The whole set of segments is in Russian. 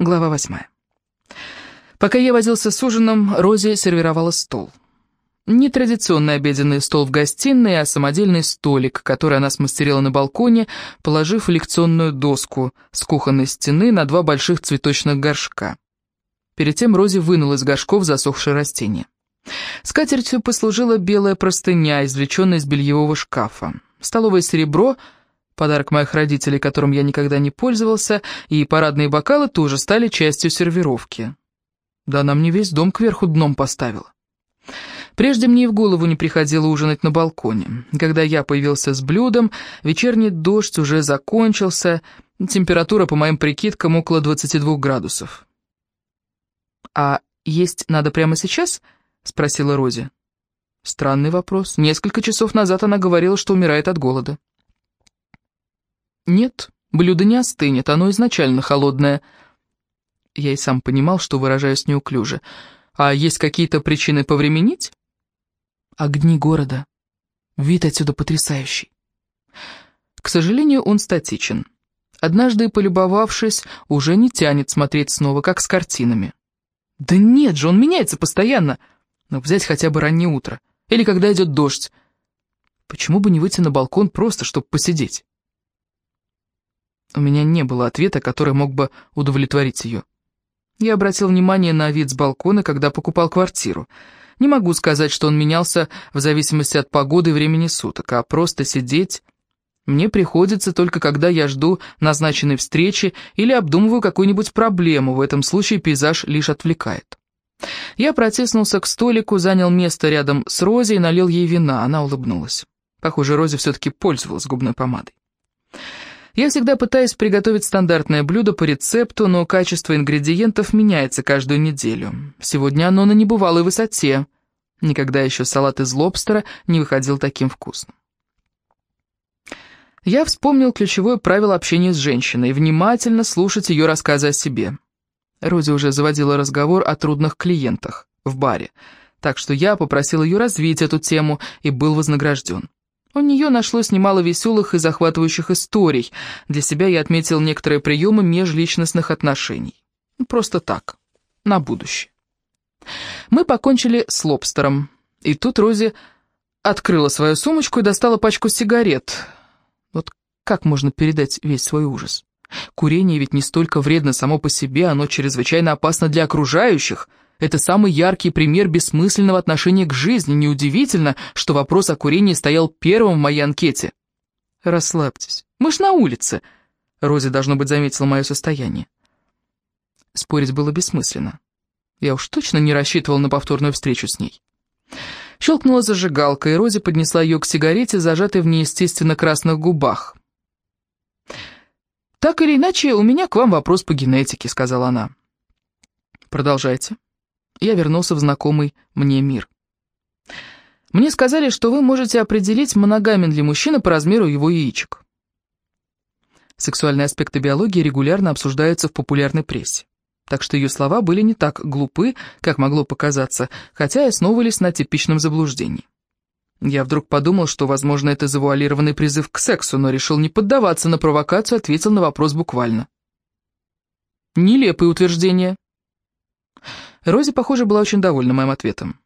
Глава восьмая. Пока я возился с ужином, Рози сервировала стол. Не традиционный обеденный стол в гостиной, а самодельный столик, который она смастерила на балконе, положив лекционную доску с кухонной стены на два больших цветочных горшка. Перед тем Рози вынула из горшков засохшее растение. Скатертью послужила белая простыня, извлеченная из бельевого шкафа. Столовое серебро — подарок моих родителей, которым я никогда не пользовался, и парадные бокалы тоже стали частью сервировки. Да она мне весь дом кверху дном поставила. Прежде мне и в голову не приходило ужинать на балконе. Когда я появился с блюдом, вечерний дождь уже закончился, температура, по моим прикидкам, около 22 градусов. «А есть надо прямо сейчас?» — спросила Рози. Странный вопрос. Несколько часов назад она говорила, что умирает от голода. «Нет, блюдо не остынет, оно изначально холодное». Я и сам понимал, что выражаюсь неуклюже. «А есть какие-то причины повременить?» «Огни города. Вид отсюда потрясающий». К сожалению, он статичен. Однажды, полюбовавшись, уже не тянет смотреть снова, как с картинами. «Да нет же, он меняется постоянно. Но взять хотя бы раннее утро. Или когда идет дождь. Почему бы не выйти на балкон просто, чтобы посидеть?» У меня не было ответа, который мог бы удовлетворить ее. Я обратил внимание на вид с балкона, когда покупал квартиру. Не могу сказать, что он менялся в зависимости от погоды и времени суток, а просто сидеть мне приходится только когда я жду назначенной встречи или обдумываю какую-нибудь проблему, в этом случае пейзаж лишь отвлекает. Я протиснулся к столику, занял место рядом с Рози и налил ей вина, она улыбнулась. Похоже, Рози все-таки пользовалась губной помадой. Я всегда пытаюсь приготовить стандартное блюдо по рецепту, но качество ингредиентов меняется каждую неделю. Сегодня оно на небывалой высоте. Никогда еще салат из лобстера не выходил таким вкусным. Я вспомнил ключевое правило общения с женщиной – внимательно слушать ее рассказы о себе. Рози уже заводила разговор о трудных клиентах в баре, так что я попросил ее развить эту тему и был вознагражден. У нее нашлось немало веселых и захватывающих историй. Для себя я отметил некоторые приемы межличностных отношений. Просто так, на будущее. Мы покончили с лобстером. И тут Рози открыла свою сумочку и достала пачку сигарет. Вот как можно передать весь свой ужас? Курение ведь не столько вредно само по себе, оно чрезвычайно опасно для окружающих — это самый яркий пример бессмысленного отношения к жизни. Неудивительно, что вопрос о курении стоял первым в моей анкете. «Расслабьтесь. Мы ж на улице». Рози, должно быть, заметила мое состояние. Спорить было бессмысленно. Я уж точно не рассчитывал на повторную встречу с ней. Щелкнула зажигалка, и Рози поднесла ее к сигарете, зажатой в неестественно красных губах. «Так или иначе, у меня к вам вопрос по генетике», — сказала она. «Продолжайте» я вернулся в знакомый мне мир. Мне сказали, что вы можете определить, моногамен ли мужчина по размеру его яичек. Сексуальные аспекты биологии регулярно обсуждаются в популярной прессе. Так что ее слова были не так глупы, как могло показаться, хотя и основывались на типичном заблуждении. Я вдруг подумал, что, возможно, это завуалированный призыв к сексу, но решил не поддаваться на провокацию, ответил на вопрос буквально. Нелепые утверждения. Рози, похоже, была очень довольна моим ответом.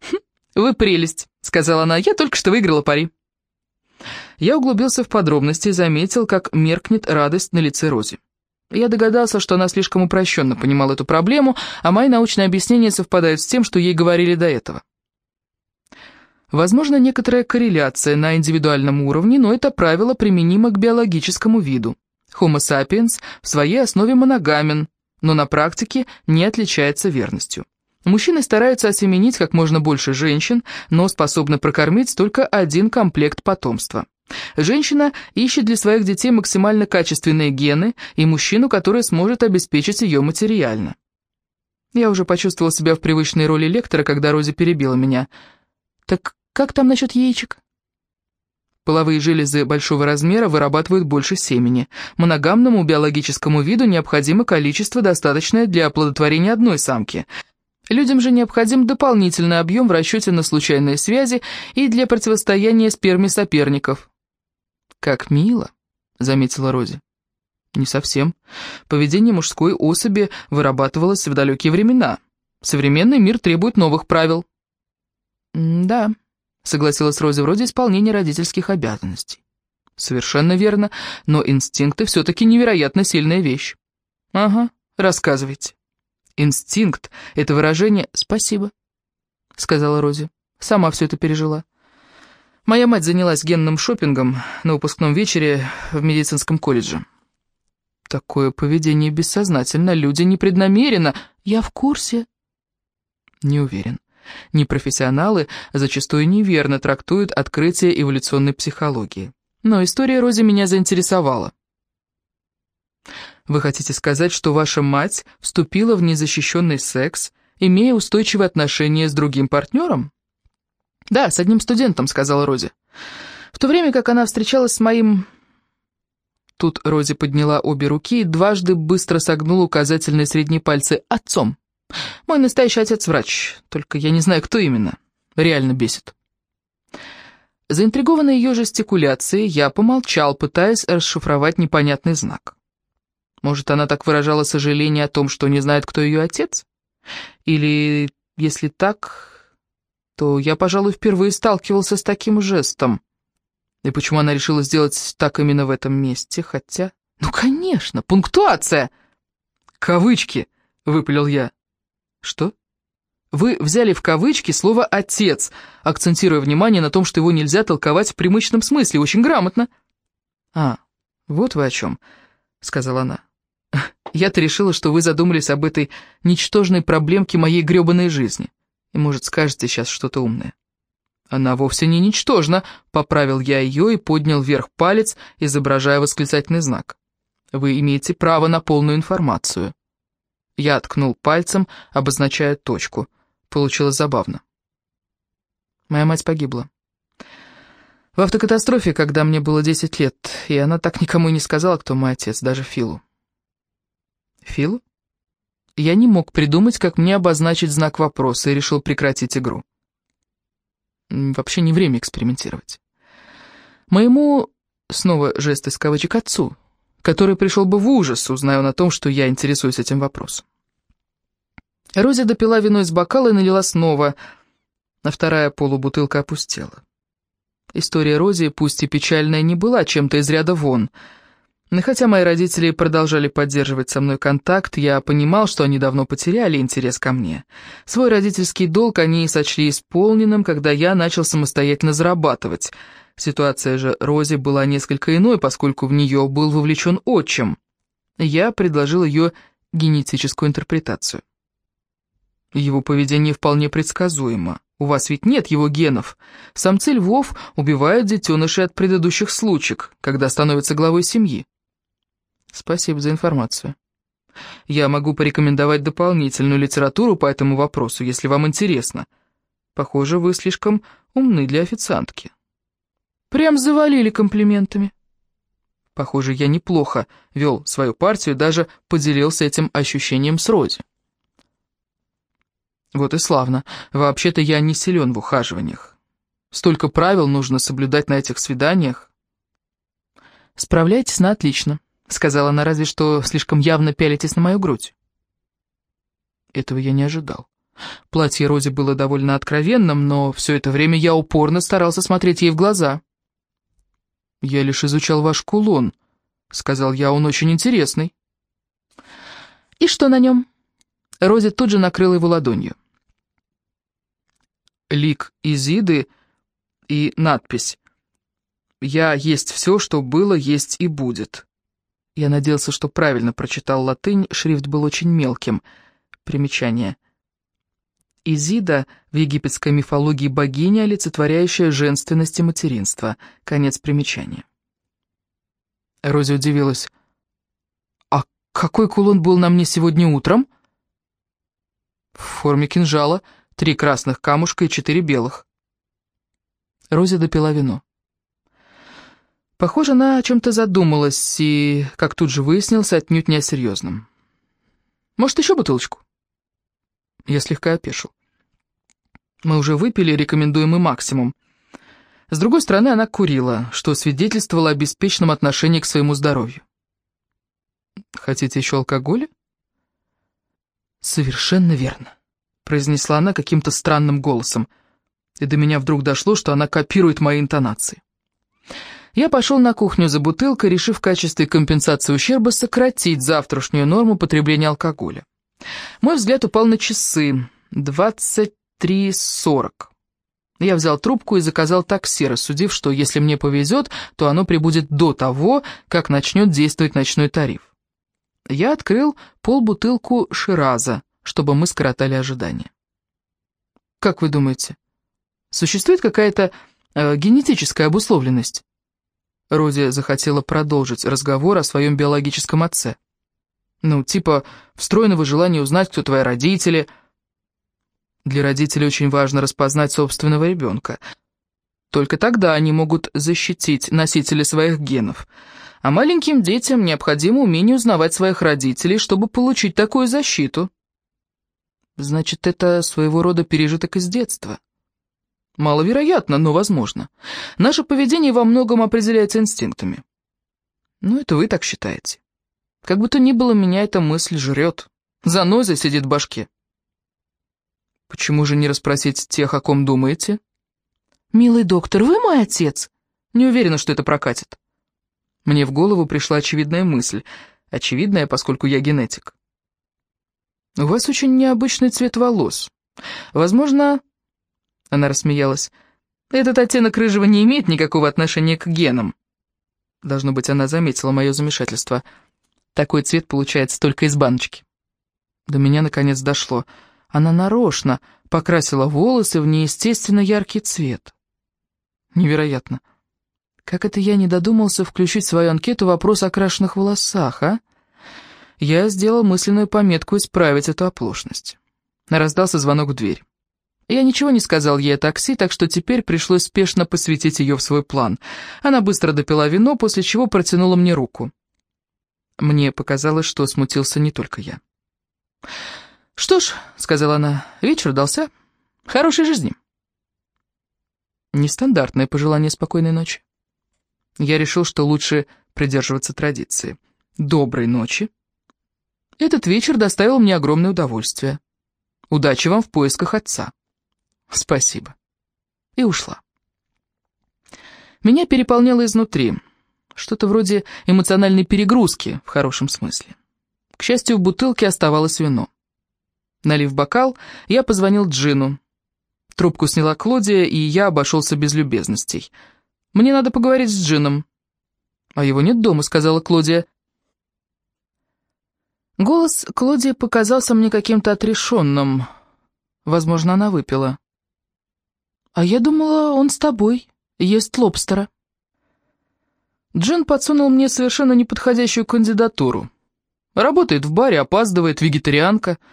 «Хм, «Вы прелесть», — сказала она, — «я только что выиграла пари». Я углубился в подробности и заметил, как меркнет радость на лице Рози. Я догадался, что она слишком упрощенно понимала эту проблему, а мои научные объяснения совпадают с тем, что ей говорили до этого. Возможно, некоторая корреляция на индивидуальном уровне, но это правило применимо к биологическому виду. Homo sapiens в своей основе моногамен, но на практике не отличается верностью. Мужчины стараются осеменить как можно больше женщин, но способны прокормить только один комплект потомства. Женщина ищет для своих детей максимально качественные гены и мужчину, который сможет обеспечить ее материально. Я уже почувствовал себя в привычной роли лектора, когда Рози перебила меня. «Так как там насчет яичек?» Половые железы большого размера вырабатывают больше семени. Моногамному биологическому виду необходимо количество, достаточное для оплодотворения одной самки. Людям же необходим дополнительный объем в расчете на случайные связи и для противостояния сперме соперников. «Как мило», — заметила Рози. Не совсем. Поведение мужской особи вырабатывалось в далекие времена. Современный мир требует новых правил. «Да», — согласилась Рози, — «вроде исполнения родительских обязанностей». «Совершенно верно, но инстинкты все-таки невероятно сильная вещь». «Ага, рассказывайте». «Инстинкт — это выражение «спасибо», — сказала Рози. «Сама все это пережила». Моя мать занялась генным шопингом на выпускном вечере в медицинском колледже. Такое поведение бессознательно, люди непреднамеренно. Я в курсе. Не уверен. Непрофессионалы зачастую неверно трактуют открытие эволюционной психологии. Но история Рози меня заинтересовала. Вы хотите сказать, что ваша мать вступила в незащищенный секс, имея устойчивые отношения с другим партнером? Да, с одним студентом, сказала Рози. В то время как она встречалась с моим... Тут Рози подняла обе руки и дважды быстро согнула указательные средние пальцы отцом. Мой настоящий отец врач, только я не знаю, кто именно. Реально бесит. Заинтригованный ее жестикуляцией, я помолчал, пытаясь расшифровать непонятный знак. Может, она так выражала сожаление о том, что не знает, кто ее отец? Или, если так, то я, пожалуй, впервые сталкивался с таким жестом. И почему она решила сделать так именно в этом месте, хотя... Ну, конечно, пунктуация! Кавычки, выпалил я. Что? Вы взяли в кавычки слово «отец», акцентируя внимание на том, что его нельзя толковать в привычном смысле, очень грамотно. «А, вот вы о чем», — сказала она. «Я-то решила, что вы задумались об этой ничтожной проблемке моей гребаной жизни. И, может, скажете сейчас что-то умное». «Она вовсе не ничтожна», — поправил я ее и поднял вверх палец, изображая восклицательный знак. «Вы имеете право на полную информацию». Я ткнул пальцем, обозначая точку. Получилось забавно. Моя мать погибла. В автокатастрофе, когда мне было 10 лет, и она так никому и не сказала, кто мой отец, даже Филу. Филу? Я не мог придумать, как мне обозначить знак вопроса, и решил прекратить игру. Вообще не время экспериментировать. Моему, снова жест из кавычек, отцу, который пришел бы в ужас, узнав о том, что я интересуюсь этим вопросом. Рози допила вино из бокала и налила снова, а вторая полубутылка опустела. История Рози, пусть и печальная, не была чем-то из ряда вон. Но хотя мои родители продолжали поддерживать со мной контакт, я понимал, что они давно потеряли интерес ко мне. Свой родительский долг они сочли исполненным, когда я начал самостоятельно зарабатывать — Ситуация же Рози была несколько иной, поскольку в нее был вовлечен отчим. Я предложил ее генетическую интерпретацию. Его поведение вполне предсказуемо. У вас ведь нет его генов. Самцы львов убивают детенышей от предыдущих случаев, когда становятся главой семьи. Спасибо за информацию. Я могу порекомендовать дополнительную литературу по этому вопросу, если вам интересно. Похоже, вы слишком умны для официантки. Прям завалили комплиментами. Похоже, я неплохо вел свою партию, даже поделился этим ощущением с Роди. Вот и славно. Вообще-то я не силен в ухаживаниях. Столько правил нужно соблюдать на этих свиданиях. «Справляетесь на отлично», — сказала она, разве что слишком явно пялитесь на мою грудь. Этого я не ожидал. Платье Рози было довольно откровенным, но все это время я упорно старался смотреть ей в глаза. «Я лишь изучал ваш кулон», — сказал я, — «он очень интересный». «И что на нем?» Рози тут же накрыла его ладонью. Лик Изиды и надпись «Я есть все, что было, есть и будет». Я надеялся, что правильно прочитал латынь, шрифт был очень мелким. Примечание. Изида в египетской мифологии богиня, олицетворяющая женственность и материнство. Конец примечания. Рози удивилась. «А какой кулон был на мне сегодня утром?» «В форме кинжала, три красных камушка и четыре белых». Рози допила вино. Похоже, она о чем-то задумалась и, как тут же выяснилось, отнюдь не о серьезном. «Может, еще бутылочку?» Я слегка опешил. Мы уже выпили рекомендуемый максимум. С другой стороны, она курила, что свидетельствовало о беспечном отношении к своему здоровью. Хотите еще алкоголя? Совершенно верно, произнесла она каким-то странным голосом. И до меня вдруг дошло, что она копирует мои интонации. Я пошел на кухню за бутылкой, решив в качестве компенсации ущерба сократить завтрашнюю норму потребления алкоголя. Мой взгляд упал на часы. 23.40. Я взял трубку и заказал такси, рассудив, что если мне повезет, то оно прибудет до того, как начнет действовать ночной тариф. Я открыл полбутылку Шираза, чтобы мы скоротали ожидания. Как вы думаете, существует какая-то э, генетическая обусловленность? Рози захотела продолжить разговор о своем биологическом отце. Ну, типа, встроенного желания узнать, кто твои родители – для родителей очень важно распознать собственного ребенка. Только тогда они могут защитить носителей своих генов. А маленьким детям необходимо умение узнавать своих родителей, чтобы получить такую защиту. Значит, это своего рода пережиток из детства. Маловероятно, но возможно. Наше поведение во многом определяется инстинктами. Ну, это вы так считаете. Как бы то ни было, меня эта мысль жрет. Заноза сидит в башке. Почему же не расспросить тех, о ком думаете? «Милый доктор, вы мой отец?» Не уверена, что это прокатит. Мне в голову пришла очевидная мысль. Очевидная, поскольку я генетик. «У вас очень необычный цвет волос. Возможно...» Она рассмеялась. «Этот оттенок рыжего не имеет никакого отношения к генам». Должно быть, она заметила мое замешательство. Такой цвет получается только из баночки. До меня наконец дошло — она нарочно покрасила волосы в неестественно яркий цвет. Невероятно. Как это я не додумался включить в свою анкету вопрос о крашенных волосах, а? Я сделал мысленную пометку исправить эту оплошность. Раздался звонок в дверь. Я ничего не сказал ей о такси, так что теперь пришлось спешно посвятить ее в свой план. Она быстро допила вино, после чего протянула мне руку. Мне показалось, что смутился не только я. «Что ж», — сказала она, — «вечер удался. Хорошей жизни». Нестандартное пожелание спокойной ночи. Я решил, что лучше придерживаться традиции. Доброй ночи. Этот вечер доставил мне огромное удовольствие. Удачи вам в поисках отца. Спасибо. И ушла. Меня переполняло изнутри. Что-то вроде эмоциональной перегрузки, в хорошем смысле. К счастью, в бутылке оставалось вино. Налив бокал, я позвонил Джину. Трубку сняла Клодия, и я обошелся без любезностей. «Мне надо поговорить с Джином». «А его нет дома», — сказала Клодия. Голос Клодии показался мне каким-то отрешенным. Возможно, она выпила. «А я думала, он с тобой, ест лобстера». Джин подсунул мне совершенно неподходящую кандидатуру. Работает в баре, опаздывает, вегетарианка —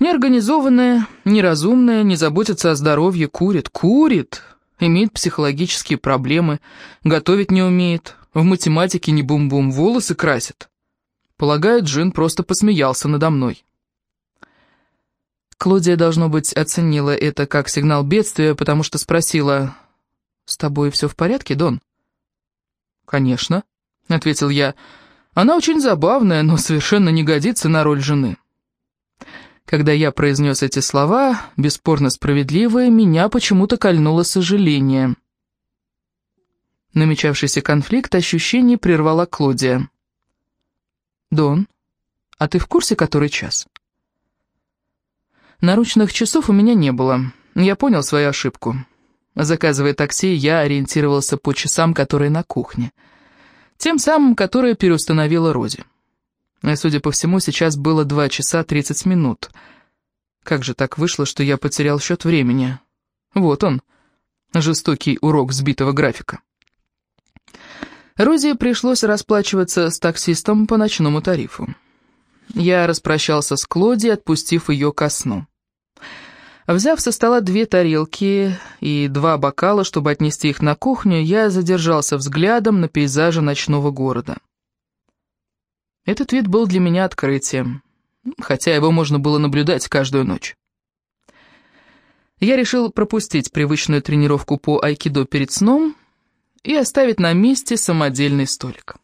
Неорганизованная, неразумная, не заботится о здоровье, курит, курит, имеет психологические проблемы, готовить не умеет, в математике не бум-бум, волосы красит. Полагаю, Джин просто посмеялся надо мной. Клодия, должно быть, оценила это как сигнал бедствия, потому что спросила, «С тобой все в порядке, Дон?» «Конечно», — ответил я. «Она очень забавная, но совершенно не годится на роль жены». Когда я произнес эти слова, бесспорно справедливые, меня почему-то кольнуло сожаление. Намечавшийся конфликт ощущений прервала Клодия. «Дон, а ты в курсе, который час?» Наручных часов у меня не было. Я понял свою ошибку. Заказывая такси, я ориентировался по часам, которые на кухне. Тем самым, которые переустановила Рози. Судя по всему, сейчас было 2 часа 30 минут. Как же так вышло, что я потерял счет времени? Вот он, жестокий урок сбитого графика. Розе пришлось расплачиваться с таксистом по ночному тарифу. Я распрощался с Клоди, отпустив ее ко сну. Взяв со стола две тарелки и два бокала, чтобы отнести их на кухню, я задержался взглядом на пейзаже ночного города. Этот вид был для меня открытием, хотя его можно было наблюдать каждую ночь. Я решил пропустить привычную тренировку по айкидо перед сном и оставить на месте самодельный столик.